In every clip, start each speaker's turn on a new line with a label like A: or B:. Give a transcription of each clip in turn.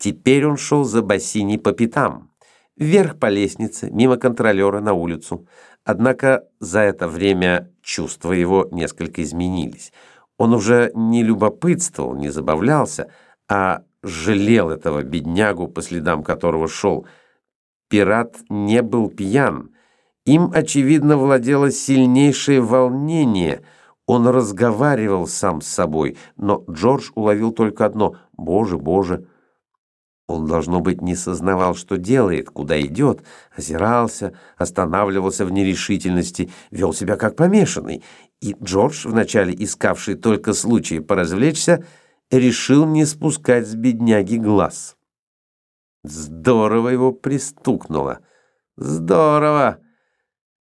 A: Теперь он шел за Бассини по пятам. Вверх по лестнице, мимо контролера на улицу. Однако за это время чувства его несколько изменились. Он уже не любопытствовал, не забавлялся, а жалел этого беднягу, по следам которого шел. Пират не был пьян. Им, очевидно, владело сильнейшее волнение. Он разговаривал сам с собой, но Джордж уловил только одно «Боже, Боже!» Он, должно быть, не сознавал, что делает, куда идет, озирался, останавливался в нерешительности, вел себя как помешанный. И Джордж, вначале искавший только случай поразвлечься, решил не спускать с бедняги глаз. Здорово его пристукнуло. Здорово!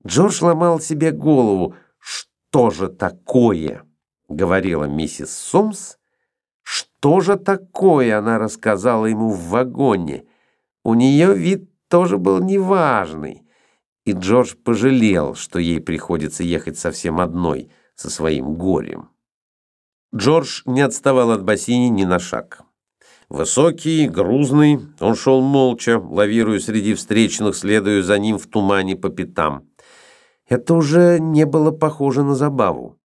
A: Джордж ломал себе голову. «Что же такое?» — говорила миссис Сомс. «Что же такое?» — она рассказала ему в вагоне. У нее вид тоже был неважный. И Джордж пожалел, что ей приходится ехать совсем одной, со своим горем. Джордж не отставал от Бассини ни на шаг. Высокий, грузный, он шел молча, лавируя среди встречных, следуя за ним в тумане по пятам. Это уже не было похоже на забаву.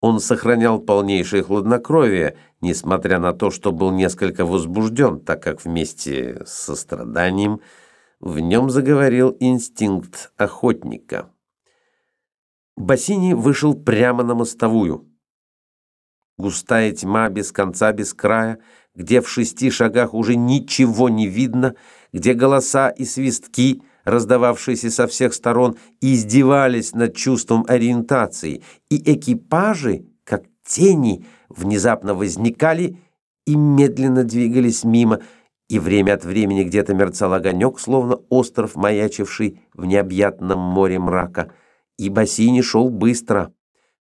A: Он сохранял полнейшее хладнокровие, несмотря на то, что был несколько возбужден, так как вместе с состраданием в нем заговорил инстинкт охотника. Бассини вышел прямо на мостовую. Густая тьма без конца, без края, где в шести шагах уже ничего не видно, где голоса и свистки — раздававшиеся со всех сторон, издевались над чувством ориентации, и экипажи, тени, внезапно возникали и медленно двигались мимо, и время от времени где-то мерцал огонек, словно остров, маячивший в необъятном море мрака, и Бассини шел быстро,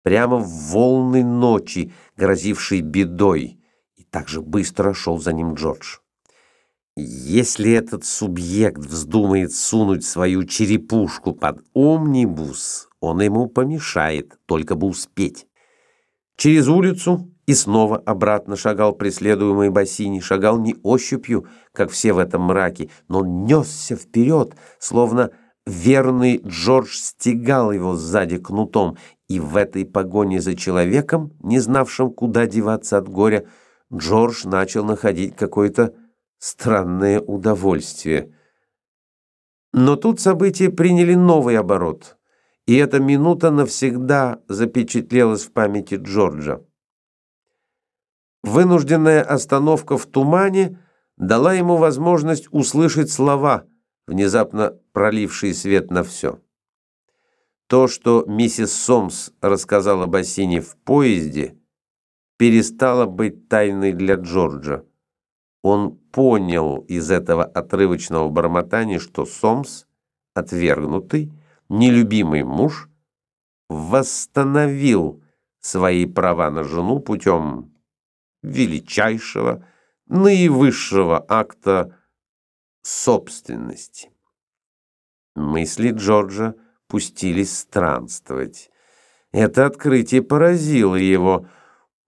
A: прямо в волны ночи, грозившей бедой, и так же быстро шел за ним Джордж. Если этот субъект вздумает сунуть свою черепушку под омнибус, он ему помешает, только бы успеть. Через улицу и снова обратно шагал преследуемый Бассини, шагал не ощупью, как все в этом мраке, но несся вперед, словно верный Джордж стегал его сзади кнутом, и в этой погоне за человеком, не знавшим, куда деваться от горя, Джордж начал находить какой-то Странное удовольствие. Но тут события приняли новый оборот, и эта минута навсегда запечатлелась в памяти Джорджа. Вынужденная остановка в тумане дала ему возможность услышать слова, внезапно пролившие свет на все. То, что миссис Сомс рассказала Бассине в поезде, перестало быть тайной для Джорджа. Он понял из этого отрывочного бормотания, что Сомс, отвергнутый, нелюбимый муж, восстановил свои права на жену путем величайшего, наивысшего акта собственности. Мысли Джорджа пустились странствовать. Это открытие поразило его –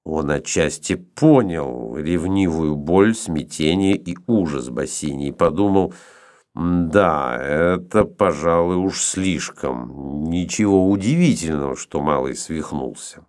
A: он отчасти понял ревнивую боль, смятение и ужас Бассини и подумал, да, это, пожалуй, уж слишком. Ничего удивительного, что малый свихнулся.